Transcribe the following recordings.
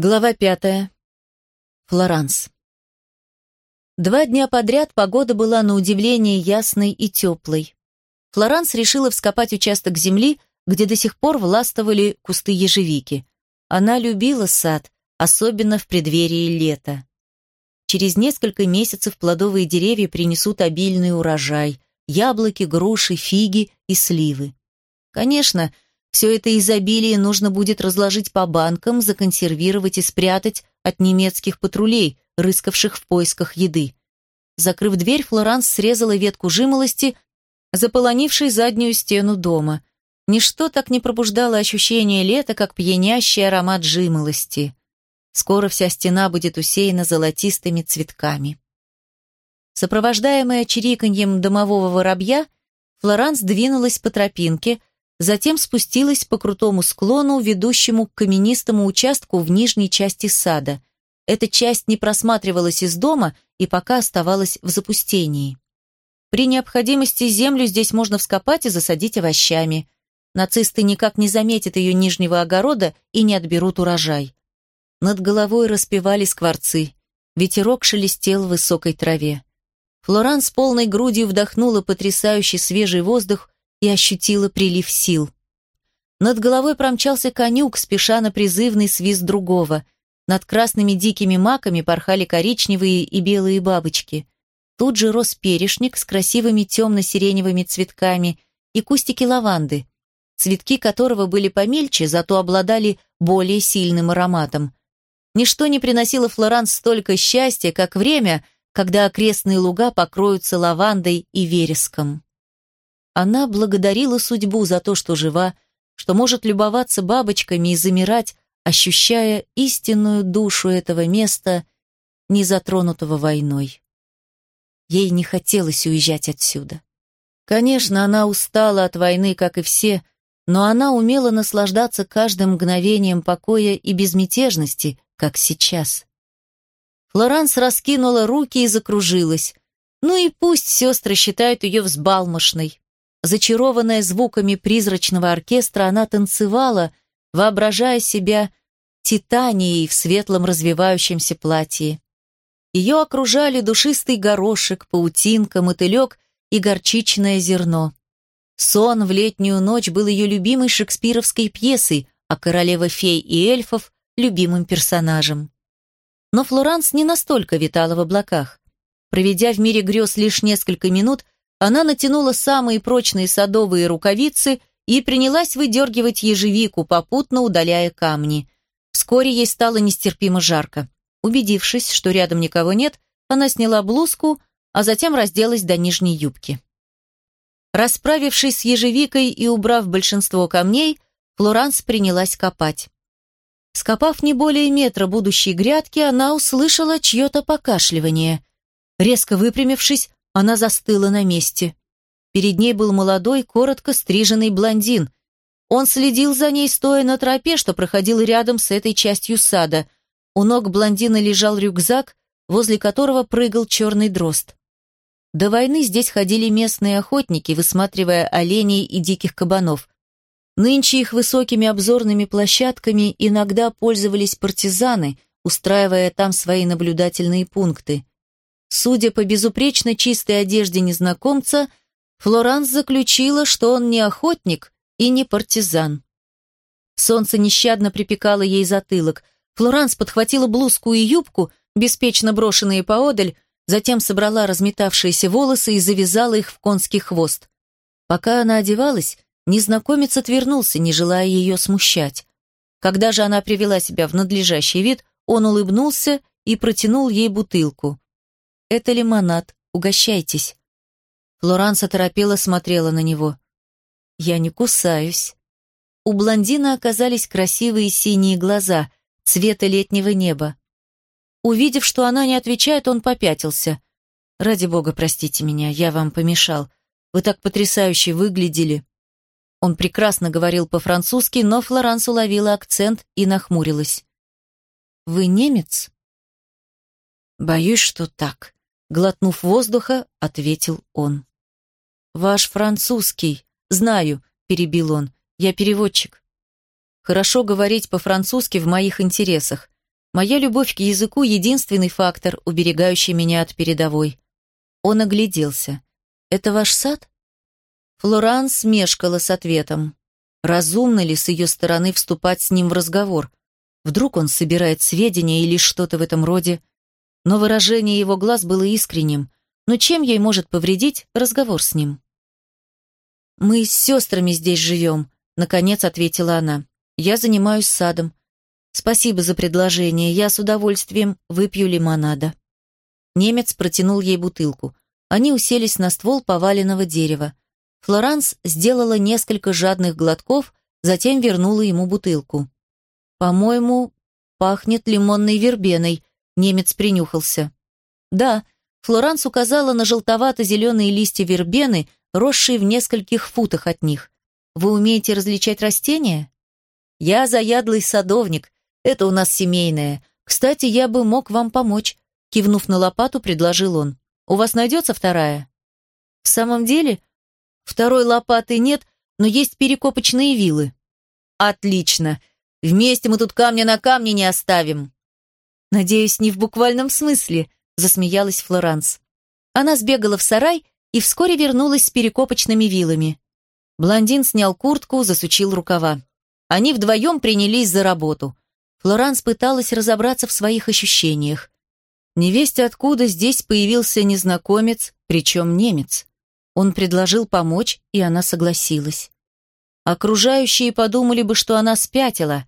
Глава пятая. Флоранс. Два дня подряд погода была на удивление ясной и теплой. Флоранс решила вскопать участок земли, где до сих пор властвовали кусты ежевики. Она любила сад, особенно в преддверии лета. Через несколько месяцев плодовые деревья принесут обильный урожай – яблоки, груши, фиги и сливы. Конечно, все это изобилие нужно будет разложить по банкам, законсервировать и спрятать от немецких патрулей, рыскавших в поисках еды. Закрыв дверь, Флоранс срезала ветку жимолости, заполонившей заднюю стену дома. Ничто так не пробуждало ощущение лета, как пьянящий аромат жимолости. Скоро вся стена будет усеяна золотистыми цветками. Сопровождаемая чириканьем домового воробья, Флоранс двинулась по тропинке, затем спустилась по крутому склону, ведущему к каменистому участку в нижней части сада. Эта часть не просматривалась из дома и пока оставалась в запустении. При необходимости землю здесь можно вскопать и засадить овощами. Нацисты никак не заметят ее нижнего огорода и не отберут урожай. Над головой распевали скворцы. Ветерок шелестел в высокой траве. Флоранс полной грудью вдохнула потрясающий свежий воздух и ощутила прилив сил. Над головой промчался конюк, спеша на призывный свист другого. Над красными дикими маками порхали коричневые и белые бабочки. Тут же рос перешник с красивыми темно-сиреневыми цветками и кустики лаванды, цветки которого были помельче, зато обладали более сильным ароматом. Ничто не приносило Флоранс столько счастья, как время, когда окрестные луга покроются лавандой и вереском. Она благодарила судьбу за то, что жива, что может любоваться бабочками и замирать, ощущая истинную душу этого места, не затронутого войной. Ей не хотелось уезжать отсюда. Конечно, она устала от войны, как и все, но она умела наслаждаться каждым мгновением покоя и безмятежности, как сейчас. Флоранс раскинула руки и закружилась. Ну и пусть сестры считают ее взбалмошной. Зачарованная звуками призрачного оркестра, она танцевала, воображая себя титанией в светлом развивающемся платье. Ее окружали душистый горошек, паутинка, мотылек и горчичное зерно. Сон в летнюю ночь был ее любимой шекспировской пьесой, а королева фей и эльфов – любимым персонажем. Но Флоранс не настолько витала в облаках. Проведя в мире грез лишь несколько минут – она натянула самые прочные садовые рукавицы и принялась выдергивать ежевику, попутно удаляя камни. Вскоре ей стало нестерпимо жарко. Убедившись, что рядом никого нет, она сняла блузку, а затем разделась до нижней юбки. Расправившись с ежевикой и убрав большинство камней, Флоранс принялась копать. Скопав не более метра будущей грядки, она услышала чье-то покашливание. Резко выпрямившись, она застыла на месте. Перед ней был молодой, коротко стриженный блондин. Он следил за ней, стоя на тропе, что проходил рядом с этой частью сада. У ног блондина лежал рюкзак, возле которого прыгал черный дрозд. До войны здесь ходили местные охотники, высматривая оленей и диких кабанов. Нынче их высокими обзорными площадками иногда пользовались партизаны, устраивая там свои наблюдательные пункты. Судя по безупречно чистой одежде незнакомца, Флоранс заключила, что он не охотник и не партизан. Солнце нещадно припекало ей затылок. Флоранс подхватила блузку и юбку, беспечно брошенные поодаль, затем собрала разметавшиеся волосы и завязала их в конский хвост. Пока она одевалась, незнакомец отвернулся, не желая ее смущать. Когда же она привела себя в надлежащий вид, он улыбнулся и протянул ей бутылку. «Это лимонад. Угощайтесь». Флоранс оторопела смотрела на него. «Я не кусаюсь». У блондина оказались красивые синие глаза, цвета летнего неба. Увидев, что она не отвечает, он попятился. «Ради бога, простите меня, я вам помешал. Вы так потрясающе выглядели». Он прекрасно говорил по-французски, но Флоранс уловила акцент и нахмурилась. «Вы немец?» «Боюсь, что так», Глотнув воздуха, ответил он. «Ваш французский. Знаю», — перебил он. «Я переводчик. Хорошо говорить по-французски в моих интересах. Моя любовь к языку — единственный фактор, уберегающий меня от передовой. Он огляделся. «Это ваш сад?» Флоранс мешкала с ответом. Разумно ли с ее стороны вступать с ним в разговор? Вдруг он собирает сведения или что-то в этом роде? Но выражение его глаз было искренним. Но чем ей может повредить разговор с ним? «Мы с сестрами здесь живем», — наконец ответила она. «Я занимаюсь садом. Спасибо за предложение, я с удовольствием выпью лимонада». Немец протянул ей бутылку. Они уселись на ствол поваленного дерева. Флоранс сделала несколько жадных глотков, затем вернула ему бутылку. «По-моему, пахнет лимонной вербеной», — немец принюхался. «Да», Флоранс указала на желтовато-зеленые листья вербены, росшие в нескольких футах от них. «Вы умеете различать растения?» «Я заядлый садовник. Это у нас семейное. Кстати, я бы мог вам помочь», — кивнув на лопату, предложил он. «У вас найдется вторая?» «В самом деле?» «Второй лопаты нет, но есть перекопочные вилы». «Отлично. Вместе мы тут камня на камне не оставим». «Надеюсь, не в буквальном смысле», засмеялась Флоранс. Она сбегала в сарай и вскоре вернулась с перекопочными вилами. Блондин снял куртку, засучил рукава. Они вдвоем принялись за работу. Флоранс пыталась разобраться в своих ощущениях. Невесть откуда здесь появился незнакомец, причем немец. Он предложил помочь, и она согласилась. Окружающие подумали бы, что она спятила,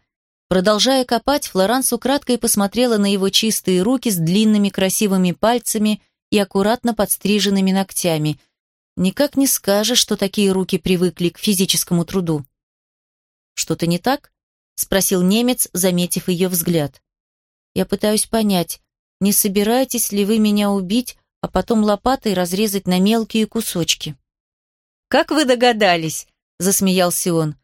Продолжая копать, Флоранс украдкой посмотрела на его чистые руки с длинными красивыми пальцами и аккуратно подстриженными ногтями. Никак не скажешь, что такие руки привыкли к физическому труду. «Что-то не так?» — спросил немец, заметив ее взгляд. «Я пытаюсь понять, не собираетесь ли вы меня убить, а потом лопатой разрезать на мелкие кусочки?» «Как вы догадались?» — засмеялся он.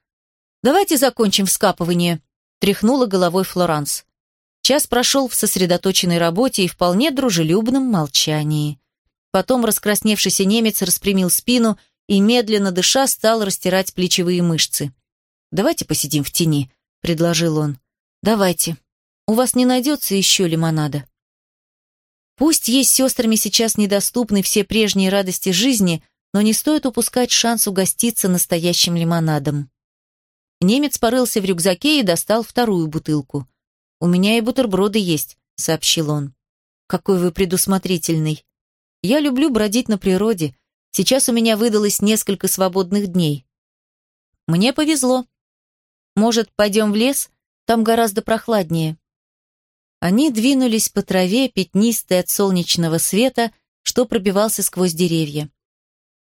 «Давайте закончим вскапывание», тряхнула головой Флоранс. Час прошел в сосредоточенной работе и вполне дружелюбном молчании. Потом раскрасневшийся немец распрямил спину и, медленно дыша, стал растирать плечевые мышцы. «Давайте посидим в тени», — предложил он. «Давайте. У вас не найдется еще лимонада». Пусть ей с сестрами сейчас недоступны все прежние радости жизни, но не стоит упускать шанс угоститься настоящим лимонадом. Немец порылся в рюкзаке и достал вторую бутылку. «У меня и бутерброды есть», — сообщил он. «Какой вы предусмотрительный. Я люблю бродить на природе. Сейчас у меня выдалось несколько свободных дней». «Мне повезло. Может, пойдем в лес? Там гораздо прохладнее». Они двинулись по траве, пятнистой от солнечного света, что пробивался сквозь деревья.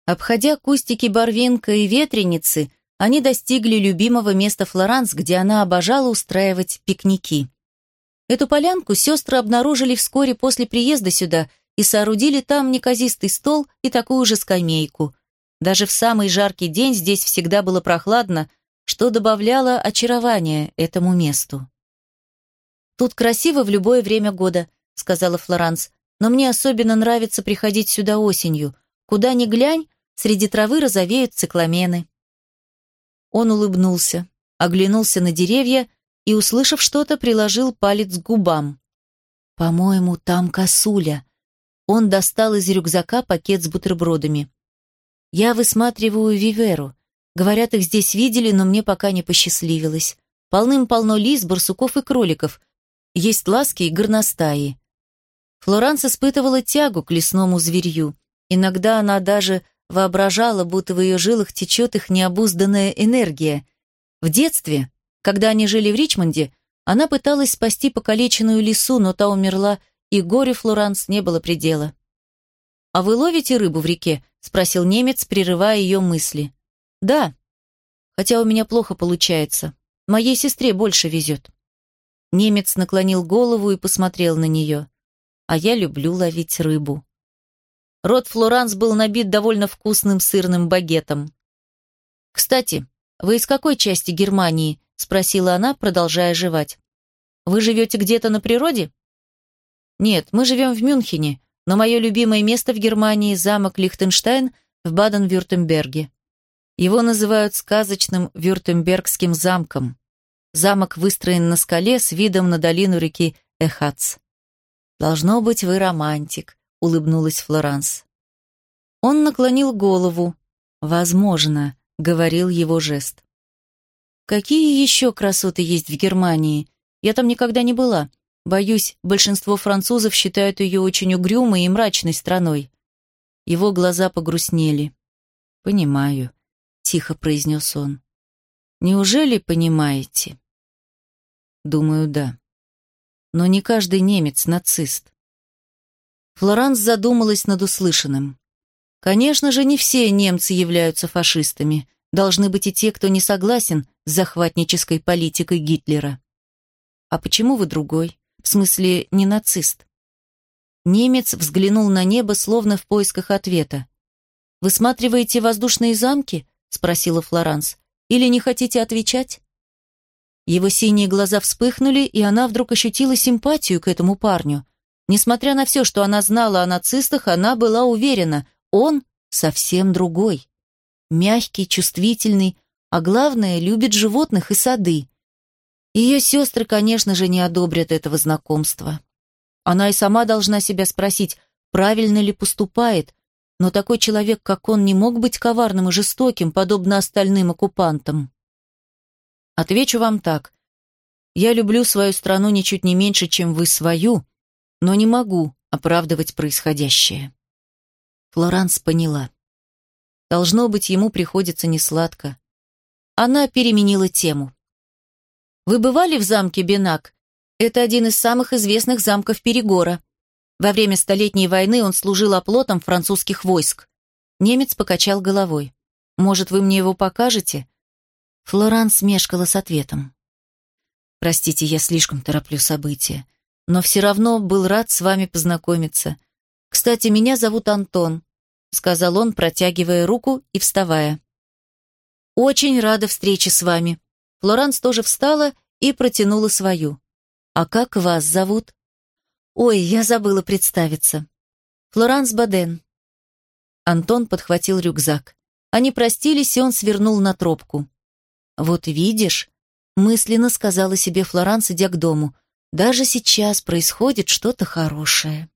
Обходя кустики барвинка и ветреницы, они достигли любимого места Флоранс, где она обожала устраивать пикники. Эту полянку сестры обнаружили вскоре после приезда сюда и соорудили там неказистый стол и такую же скамейку. Даже в самый жаркий день здесь всегда было прохладно, что добавляло очарования этому месту. «Тут красиво в любое время года», — сказала Флоранс, «но мне особенно нравится приходить сюда осенью. Куда ни глянь, среди травы розовеют цикламены». Он улыбнулся, оглянулся на деревья и, услышав что-то, приложил палец к губам. «По-моему, там косуля». Он достал из рюкзака пакет с бутербродами. «Я высматриваю Виверу. Говорят, их здесь видели, но мне пока не посчастливилось. Полным-полно лис, барсуков и кроликов. Есть ласки и горностаи». Флоранс испытывала тягу к лесному зверью. Иногда она даже воображала, будто в ее жилах течет их необузданная энергия. В детстве, когда они жили в Ричмонде, она пыталась спасти покалеченную лису, но та умерла, и горе Флоранс не было предела. «А вы ловите рыбу в реке?» — спросил немец, прерывая ее мысли. «Да, хотя у меня плохо получается. Моей сестре больше везет». Немец наклонил голову и посмотрел на нее. «А я люблю ловить рыбу». Рот Флоранс был набит довольно вкусным сырным багетом. «Кстати, вы из какой части Германии?» – спросила она, продолжая жевать. «Вы живете где-то на природе?» «Нет, мы живем в Мюнхене, но мое любимое место в Германии – замок Лихтенштайн в Баден-Вюртемберге. Его называют сказочным Вюртембергским замком. Замок выстроен на скале с видом на долину реки Эхац. «Должно быть, вы романтик», — улыбнулась Флоранс. Он наклонил голову. «Возможно», — говорил его жест. «Какие еще красоты есть в Германии? Я там никогда не была. Боюсь, большинство французов считают ее очень угрюмой и мрачной страной». Его глаза погрустнели. «Понимаю», — тихо произнес он. «Неужели понимаете?» «Думаю, да. Но не каждый немец нацист». Флоранс задумалась над услышанным. Конечно же, не все немцы являются фашистами. Должны быть и те, кто не согласен с захватнической политикой Гитлера. А почему вы другой? В смысле, не нацист? Немец взглянул на небо, словно в поисках ответа. «Высматриваете воздушные замки?» — спросила Флоранс. «Или не хотите отвечать?» Его синие глаза вспыхнули, и она вдруг ощутила симпатию к этому парню. Несмотря на все, что она знала о нацистах, она была уверена, он совсем другой. Мягкий, чувствительный, а главное, любит животных и сады. Ее сестры, конечно же, не одобрят этого знакомства. Она и сама должна себя спросить, правильно ли поступает, но такой человек, как он, не мог быть коварным и жестоким, подобно остальным оккупантам. Отвечу вам так. Я люблю свою страну ничуть не меньше, чем вы свою, но не могу оправдывать происходящее. Флоранс поняла. Должно быть, ему приходится несладко. Она переменила тему. «Вы бывали в замке Бенак? Это один из самых известных замков Перегора. Во время Столетней войны он служил оплотом французских войск». Немец покачал головой. «Может, вы мне его покажете?» Флоранс мешкала с ответом. «Простите, я слишком тороплю события, но все равно был рад с вами познакомиться. «Кстати, меня зовут Антон», — сказал он, протягивая руку и вставая. «Очень рада встрече с вами». Флоранс тоже встала и протянула свою. «А как вас зовут?» «Ой, я забыла представиться». «Флоранс Баден». Антон подхватил рюкзак. Они простились, и он свернул на тропку. «Вот видишь», — мысленно сказала себе Флоранс, идя к дому, «даже сейчас происходит что-то хорошее».